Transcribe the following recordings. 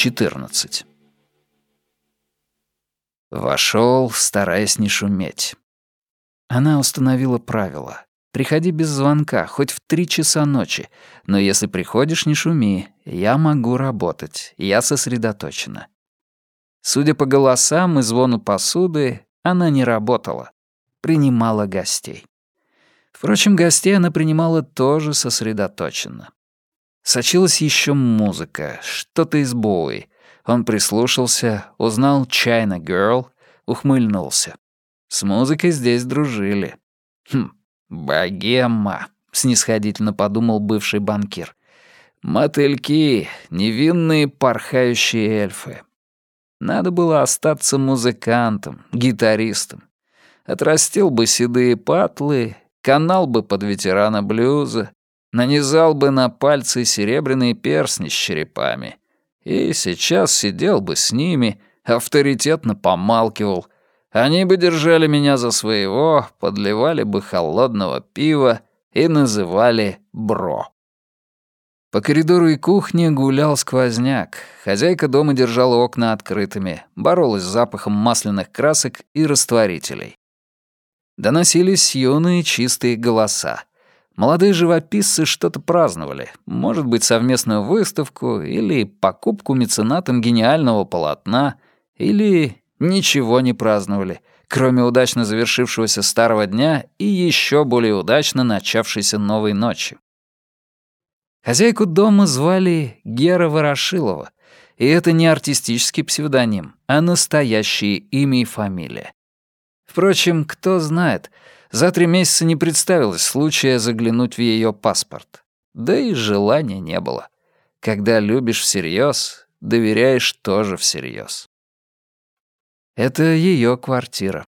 14. Вошел, стараясь не шуметь. Она установила правило. Приходи без звонка, хоть в три часа ночи. Но если приходишь, не шуми. Я могу работать. Я сосредоточена. Судя по голосам и звону посуды, она не работала. Принимала гостей. Впрочем, гостей она принимала тоже сосредоточенно. Сочилась еще музыка, что-то из Боуи. Он прислушался, узнал «China Girl», ухмыльнулся. С музыкой здесь дружили. Хм, богема, снисходительно подумал бывший банкир. Мотыльки, невинные порхающие эльфы. Надо было остаться музыкантом, гитаристом. Отрастил бы седые патлы, канал бы под ветерана блюза, нанизал бы на пальцы серебряные перстни с черепами. И сейчас сидел бы с ними, авторитетно помалкивал. Они бы держали меня за своего, подливали бы холодного пива и называли «бро». По коридору и кухне гулял сквозняк. Хозяйка дома держала окна открытыми, боролась с запахом масляных красок и растворителей. Доносились юные чистые голоса. Молодые живописцы что-то праздновали, может быть, совместную выставку или покупку меценатом гениального полотна, или ничего не праздновали, кроме удачно завершившегося старого дня и еще более удачно начавшейся новой ночи. Хозяйку дома звали Гера Ворошилова, и это не артистический псевдоним, а настоящее имя и фамилия. Впрочем, кто знает — за три месяца не представилось случая заглянуть в ее паспорт. Да и желания не было. Когда любишь всерьез, доверяешь тоже всерьез. Это ее квартира.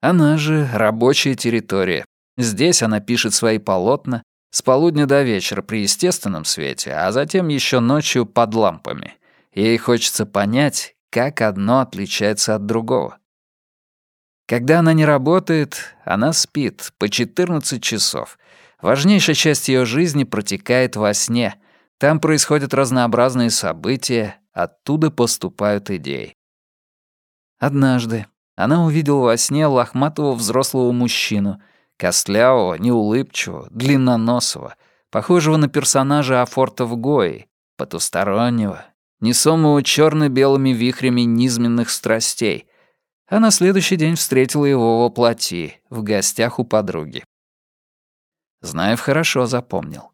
Она же рабочая территория. Здесь она пишет свои полотна с полудня до вечера при естественном свете, а затем еще ночью под лампами. Ей хочется понять, как одно отличается от другого. Когда она не работает, она спит по 14 часов. Важнейшая часть ее жизни протекает во сне. Там происходят разнообразные события, оттуда поступают идеи. Однажды она увидела во сне лохматого взрослого мужчину, костлявого, неулыбчивого, длинноносого, похожего на персонажа Афорта в Гои, потустороннего, несомого черно белыми вихрями низменных страстей — а на следующий день встретила его во плоти, в гостях у подруги. Знаев хорошо запомнил.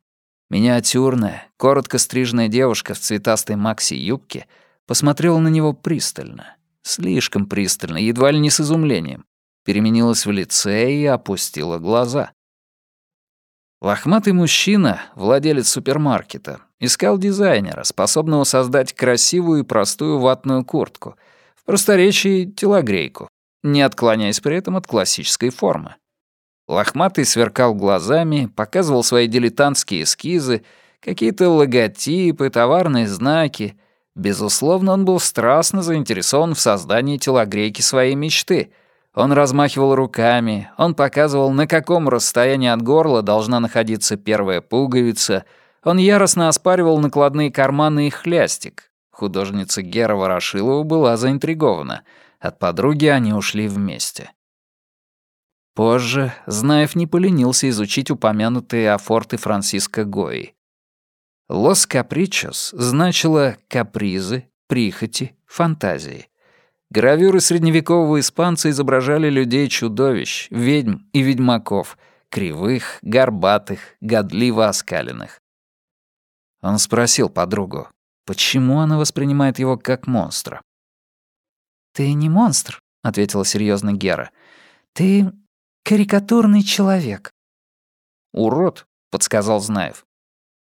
Миниатюрная, коротко стриженная девушка в цветастой макси-юбке посмотрела на него пристально, слишком пристально, едва ли не с изумлением, переменилась в лице и опустила глаза. Лохматый мужчина, владелец супермаркета, искал дизайнера, способного создать красивую и простую ватную куртку — в просторечии — телогрейку, не отклоняясь при этом от классической формы. Лохматый сверкал глазами, показывал свои дилетантские эскизы, какие-то логотипы, товарные знаки. Безусловно, он был страстно заинтересован в создании телогрейки своей мечты. Он размахивал руками, он показывал, на каком расстоянии от горла должна находиться первая пуговица, он яростно оспаривал накладные карманы и хлястик, Художница Гера Ворошилова была заинтригована. От подруги они ушли вместе. Позже Знаев не поленился изучить упомянутые афорты Франциско Гои. «Лос Капричос» значило «капризы», «прихоти», «фантазии». Гравюры средневекового испанца изображали людей-чудовищ, ведьм и ведьмаков, кривых, горбатых, годливо оскаленных. Он спросил подругу, Почему она воспринимает его как монстра? «Ты не монстр», — ответила серьезно Гера. «Ты карикатурный человек». «Урод», — подсказал Знаев.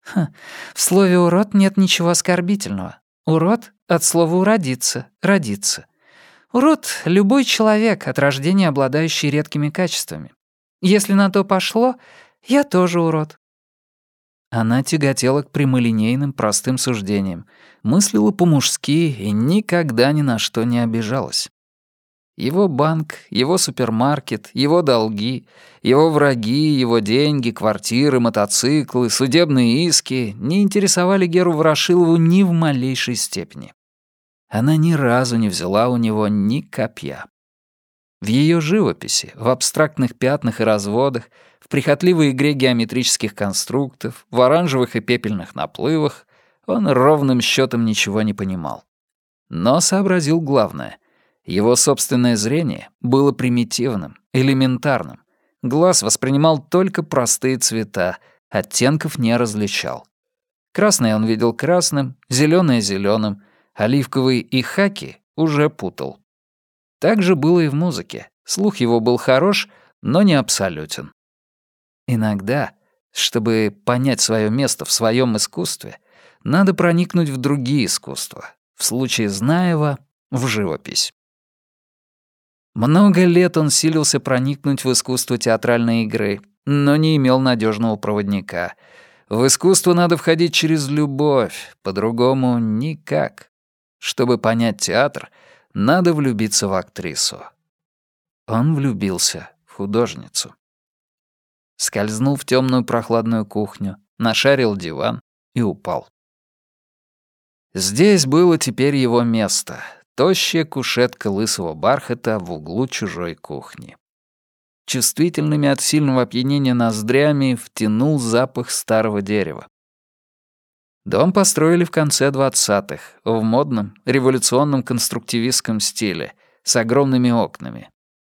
Ха, в слове «урод» нет ничего оскорбительного. Урод от слова «уродиться», «родиться». Урод — любой человек, от рождения обладающий редкими качествами. Если на то пошло, я тоже урод. Она тяготела к прямолинейным простым суждениям, мыслила по-мужски и никогда ни на что не обижалась. Его банк, его супермаркет, его долги, его враги, его деньги, квартиры, мотоциклы, судебные иски не интересовали Геру Ворошилову ни в малейшей степени. Она ни разу не взяла у него ни копья. В ее живописи, в абстрактных пятнах и разводах, в прихотливой игре геометрических конструктов, в оранжевых и пепельных наплывах он ровным счетом ничего не понимал. Но сообразил главное. Его собственное зрение было примитивным, элементарным. Глаз воспринимал только простые цвета, оттенков не различал. Красное он видел красным, зеленое зеленым, оливковый и хаки уже путал. Так же было и в музыке. Слух его был хорош, но не абсолютен. Иногда, чтобы понять свое место в своем искусстве, надо проникнуть в другие искусства. В случае Знаева — в живопись. Много лет он силился проникнуть в искусство театральной игры, но не имел надежного проводника. В искусство надо входить через любовь, по-другому никак. Чтобы понять театр — надо влюбиться в актрису. Он влюбился в художницу. Скользнул в темную прохладную кухню, нашарил диван и упал. Здесь было теперь его место. Тощая кушетка лысого бархата в углу чужой кухни. Чувствительными от сильного опьянения ноздрями втянул запах старого дерева. Дом построили в конце 20-х, в модном, революционном конструктивистском стиле, с огромными окнами.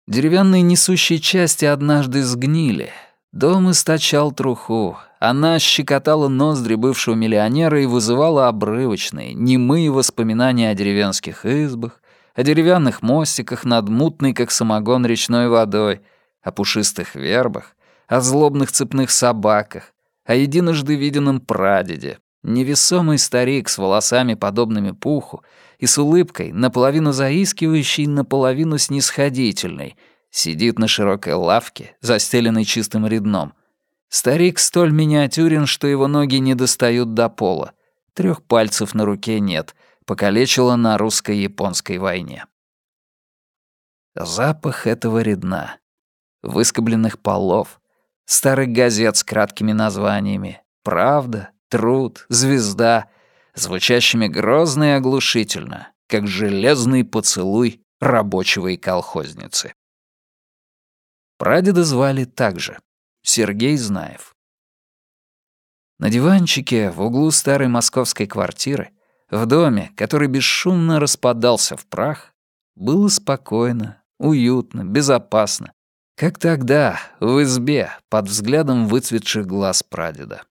Деревянные несущие части однажды сгнили. Дом источал труху. Она щекотала ноздри бывшего миллионера и вызывала обрывочные, немые воспоминания о деревенских избах, о деревянных мостиках над мутной, как самогон, речной водой, о пушистых вербах, о злобных цепных собаках, о единожды виденном прадеде, Невесомый старик с волосами, подобными пуху, и с улыбкой, наполовину заискивающей, наполовину снисходительной, сидит на широкой лавке, застеленной чистым редном. Старик столь миниатюрен, что его ноги не достают до пола. Трех пальцев на руке нет, покалечило на русско-японской войне. Запах этого редна, выскобленных полов, старых газет с краткими названиями «Правда», труд, звезда, звучащими грозно и оглушительно, как железный поцелуй рабочего и колхозницы. Прадеда звали также Сергей Знаев. На диванчике в углу старой московской квартиры, в доме, который бесшумно распадался в прах, было спокойно, уютно, безопасно, как тогда, в избе, под взглядом выцветших глаз прадеда.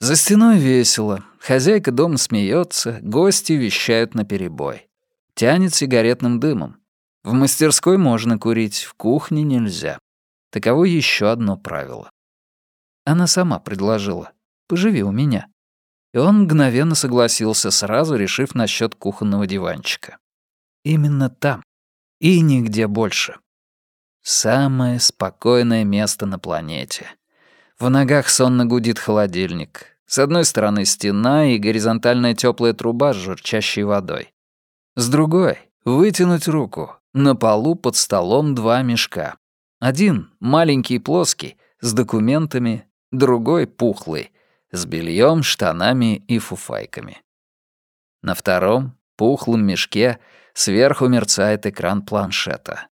За стеной весело. Хозяйка дома смеется, гости вещают наперебой. Тянет сигаретным дымом. В мастерской можно курить, в кухне нельзя. Таково еще одно правило. Она сама предложила. «Поживи у меня». И он мгновенно согласился, сразу решив насчет кухонного диванчика. Именно там. И нигде больше. Самое спокойное место на планете. В ногах сонно гудит холодильник. С одной стороны стена и горизонтальная теплая труба с журчащей водой. С другой — вытянуть руку. На полу под столом два мешка. Один — маленький и плоский, с документами, другой — пухлый, с бельем, штанами и фуфайками. На втором, пухлом мешке, сверху мерцает экран планшета.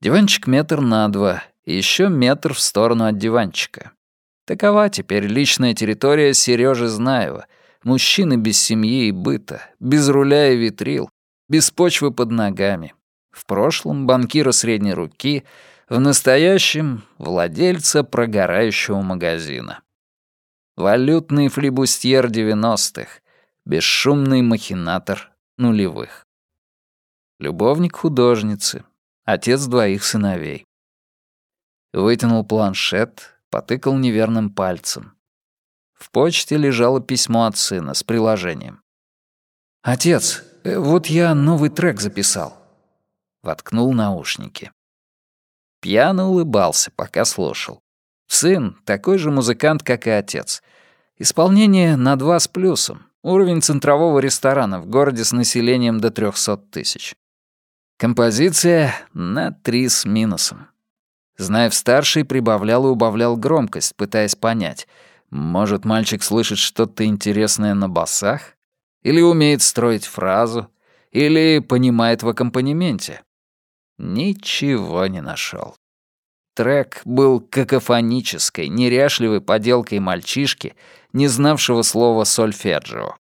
Диванчик метр на два, еще метр в сторону от диванчика. Такова теперь личная территория Сережи Знаева, мужчины без семьи и быта, без руля и витрил, без почвы под ногами. В прошлом банкира средней руки, в настоящем — владельца прогорающего магазина. Валютный флибустьер 90-х, бесшумный махинатор нулевых. Любовник художницы, отец двоих сыновей. Вытянул планшет, потыкал неверным пальцем. В почте лежало письмо от сына с приложением. «Отец, э, вот я новый трек записал». Воткнул наушники. Пьяно улыбался, пока слушал. Сын — такой же музыкант, как и отец. Исполнение на два с плюсом. Уровень центрового ресторана в городе с населением до 300 тысяч. Композиция на три с минусом. Знаев-старший прибавлял и убавлял громкость, пытаясь понять, может, мальчик слышит что-то интересное на басах? Или умеет строить фразу? Или понимает в аккомпанементе? Ничего не нашел. Трек был какофонической, неряшливой поделкой мальчишки, не знавшего слова «сольфеджио».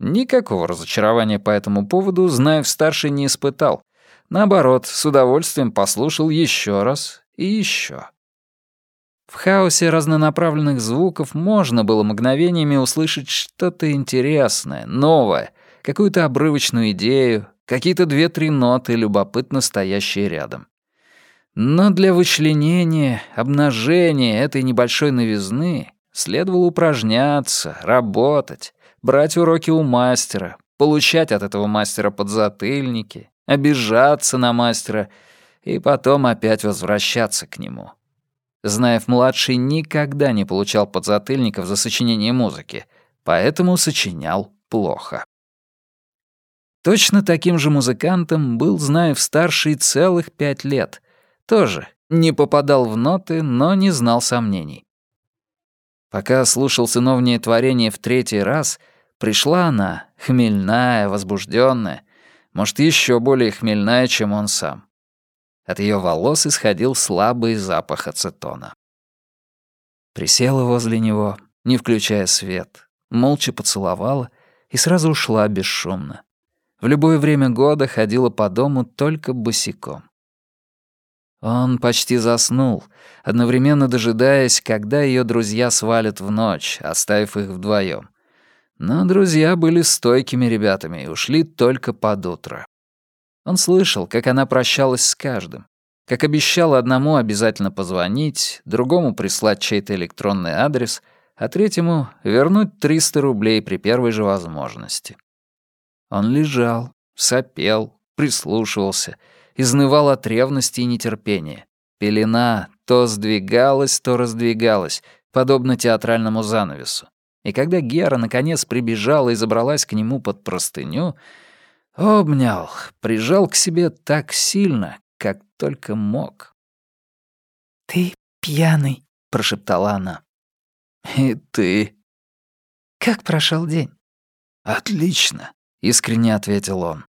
Никакого разочарования по этому поводу Знаев-старший не испытал. Наоборот, с удовольствием послушал еще раз и еще. В хаосе разнонаправленных звуков можно было мгновениями услышать что-то интересное, новое, какую-то обрывочную идею, какие-то две-три ноты, любопытно стоящие рядом. Но для вычленения, обнажения этой небольшой новизны следовало упражняться, работать, брать уроки у мастера, получать от этого мастера подзатыльники, обижаться на мастера и потом опять возвращаться к нему. Знаев-младший никогда не получал подзатыльников за сочинение музыки, поэтому сочинял плохо. Точно таким же музыкантом был Знаев-старший целых пять лет. Тоже не попадал в ноты, но не знал сомнений. Пока слушал сыновнее творение в третий раз, пришла она, хмельная, возбужденная, может, еще более хмельная, чем он сам. От ее волос исходил слабый запах ацетона. Присела возле него, не включая свет, молча поцеловала и сразу ушла бесшумно. В любое время года ходила по дому только босиком. Он почти заснул, одновременно дожидаясь, когда ее друзья свалят в ночь, оставив их вдвоем. Но друзья были стойкими ребятами и ушли только под утро. Он слышал, как она прощалась с каждым, как обещала одному обязательно позвонить, другому прислать чей-то электронный адрес, а третьему вернуть 300 рублей при первой же возможности. Он лежал, сопел, прислушивался, изнывал от ревности и нетерпения. Пелена то сдвигалась, то раздвигалась, подобно театральному занавесу. И когда Гера наконец прибежала и забралась к нему под простыню, Обнял, прижал к себе так сильно, как только мог. «Ты пьяный», — прошептала она. «И ты?» «Как прошел день?» «Отлично», — искренне ответил он.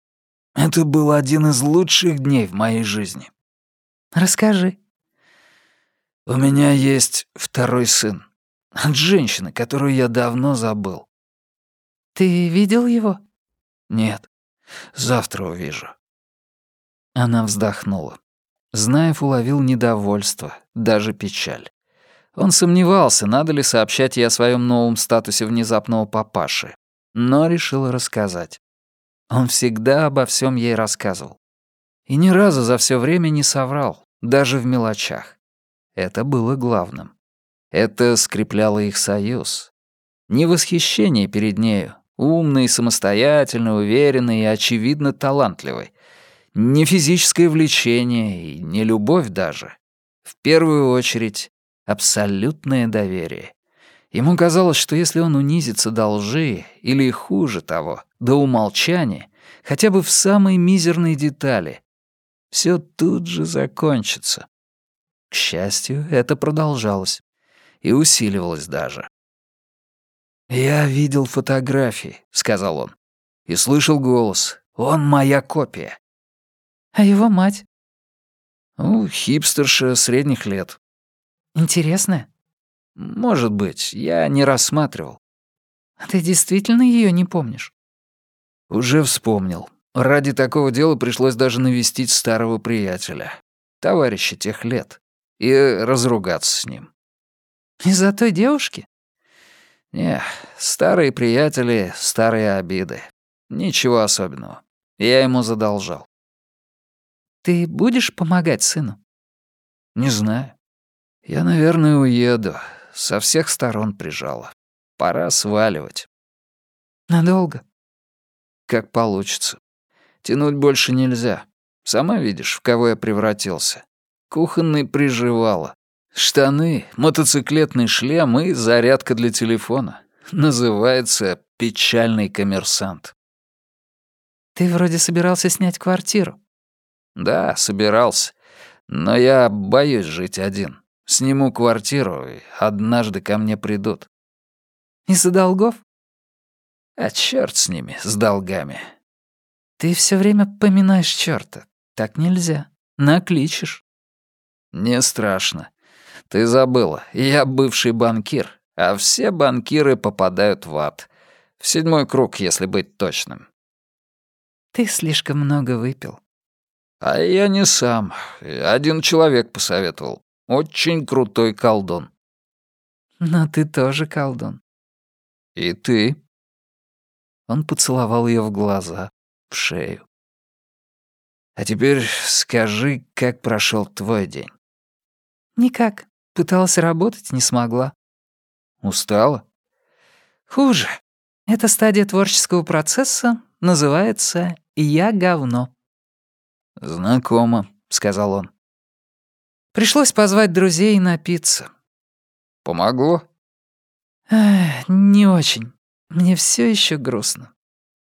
«Это был один из лучших дней в моей жизни». «Расскажи». «У меня есть второй сын. От женщины, которую я давно забыл». «Ты видел его?» «Нет. Завтра увижу». Она вздохнула. Знаев уловил недовольство, даже печаль. Он сомневался, надо ли сообщать ей о своем новом статусе внезапного папаши, но решил рассказать. Он всегда обо всем ей рассказывал. И ни разу за все время не соврал, даже в мелочах. Это было главным. Это скрепляло их союз. Не восхищение перед нею, Умный, самостоятельный, уверенный и, очевидно, талантливый. Не физическое влечение и не любовь даже. В первую очередь, абсолютное доверие. Ему казалось, что если он унизится до лжи, или хуже того, до умолчания, хотя бы в самой мизерной детали, все тут же закончится. К счастью, это продолжалось. И усиливалось даже. «Я видел фотографии», — сказал он. «И слышал голос. Он моя копия». «А его мать?» «Ну, хипстерша средних лет». «Интересная?» «Может быть, я не рассматривал». «А ты действительно ее не помнишь?» «Уже вспомнил. Ради такого дела пришлось даже навестить старого приятеля, товарища тех лет, и разругаться с ним». «Из-за той девушки?» Не, старые приятели, старые обиды. Ничего особенного. Я ему задолжал. Ты будешь помогать сыну? Не знаю. Я, наверное, уеду. Со всех сторон прижало. Пора сваливать. Надолго? Как получится. Тянуть больше нельзя. Сама видишь, в кого я превратился. Кухонный приживало. Штаны, мотоциклетный шлем и зарядка для телефона. Называется «Печальный коммерсант». «Ты вроде собирался снять квартиру». Да, собирался. Но я боюсь жить один. Сниму квартиру, и однажды ко мне придут. Из-за долгов? А черт с ними, с долгами. Ты все время поминаешь черта. Так нельзя. Накличешь. Не страшно. Ты забыла, я бывший банкир, а все банкиры попадают в ад. В седьмой круг, если быть точным. Ты слишком много выпил. А я не сам. Один человек посоветовал. Очень крутой колдун. Но ты тоже колдун. И ты? Он поцеловал ее в глаза, в шею. А теперь скажи, как прошел твой день? Никак. Пыталась работать, не смогла. Устала? Хуже. Эта стадия творческого процесса называется «я говно». «Знакомо», — сказал он. Пришлось позвать друзей и напиться. Помогло? Эх, не очень. Мне все еще грустно.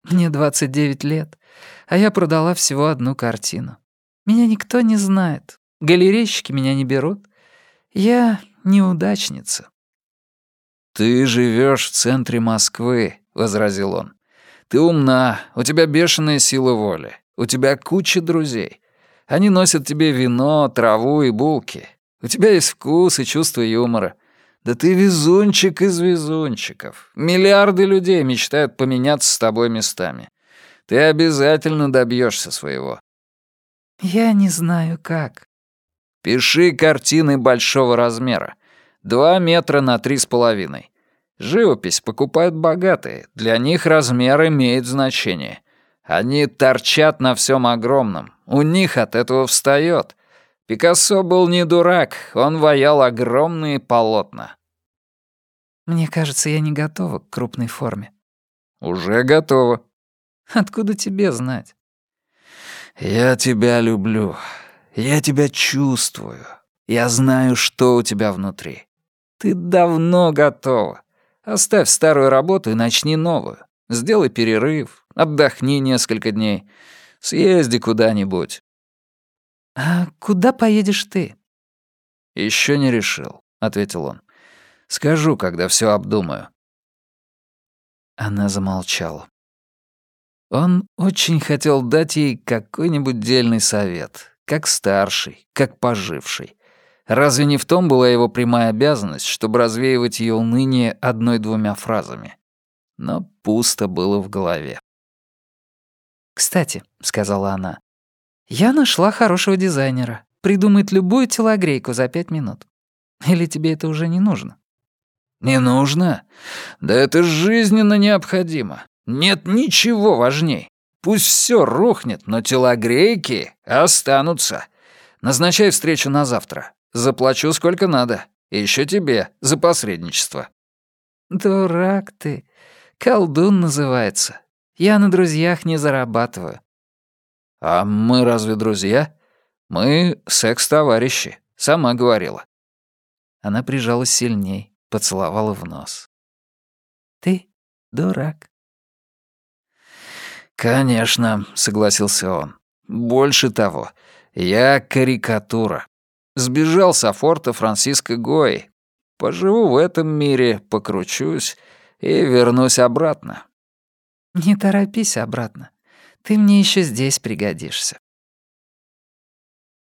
Мне 29 лет, а я продала всего одну картину. Меня никто не знает. Галерейщики меня не берут. Я неудачница. «Ты живешь в центре Москвы», — возразил он. «Ты умна, у тебя бешеная сила воли, у тебя куча друзей. Они носят тебе вино, траву и булки. У тебя есть вкус и чувство юмора. Да ты везунчик из везунчиков. Миллиарды людей мечтают поменяться с тобой местами. Ты обязательно добьешься своего. Я не знаю как. Пиши картины большого размера. Два метра на три с половиной. Живопись покупают богатые. Для них размер имеет значение. Они торчат на всем огромном. У них от этого встает. Пикассо был не дурак, он ваял огромные полотна. Мне кажется, я не готова к крупной форме. Уже готова. Откуда тебе знать? Я тебя люблю. Я тебя чувствую. Я знаю, что у тебя внутри. Ты давно готова. Оставь старую работу и начни новую. Сделай перерыв, отдохни несколько дней. Съезди куда-нибудь». «А куда поедешь ты?» Еще не решил», — ответил он. «Скажу, когда все обдумаю». Она замолчала. Он очень хотел дать ей какой-нибудь дельный совет, как старший, как поживший. Разве не в том была его прямая обязанность, чтобы развеивать ее уныние одной-двумя фразами? Но пусто было в голове. «Кстати», — сказала она, — «я нашла хорошего дизайнера. Придумает любую телогрейку за пять минут. Или тебе это уже не нужно?» «Не нужно? Да это жизненно необходимо. Нет ничего важней. Пусть все рухнет, но телогрейки останутся. Назначай встречу на завтра. Заплачу сколько надо. И еще тебе за посредничество». «Дурак ты. Колдун называется. Я на друзьях не зарабатываю». «А мы разве друзья? Мы секс-товарищи, сама говорила». Она прижалась сильней, поцеловала в нос. «Ты дурак». «Конечно», — согласился он. «Больше того, я карикатура. Сбежал с форта Франциско Гои. Поживу в этом мире, покручусь и вернусь обратно. Не торопись обратно. Ты мне еще здесь пригодишься.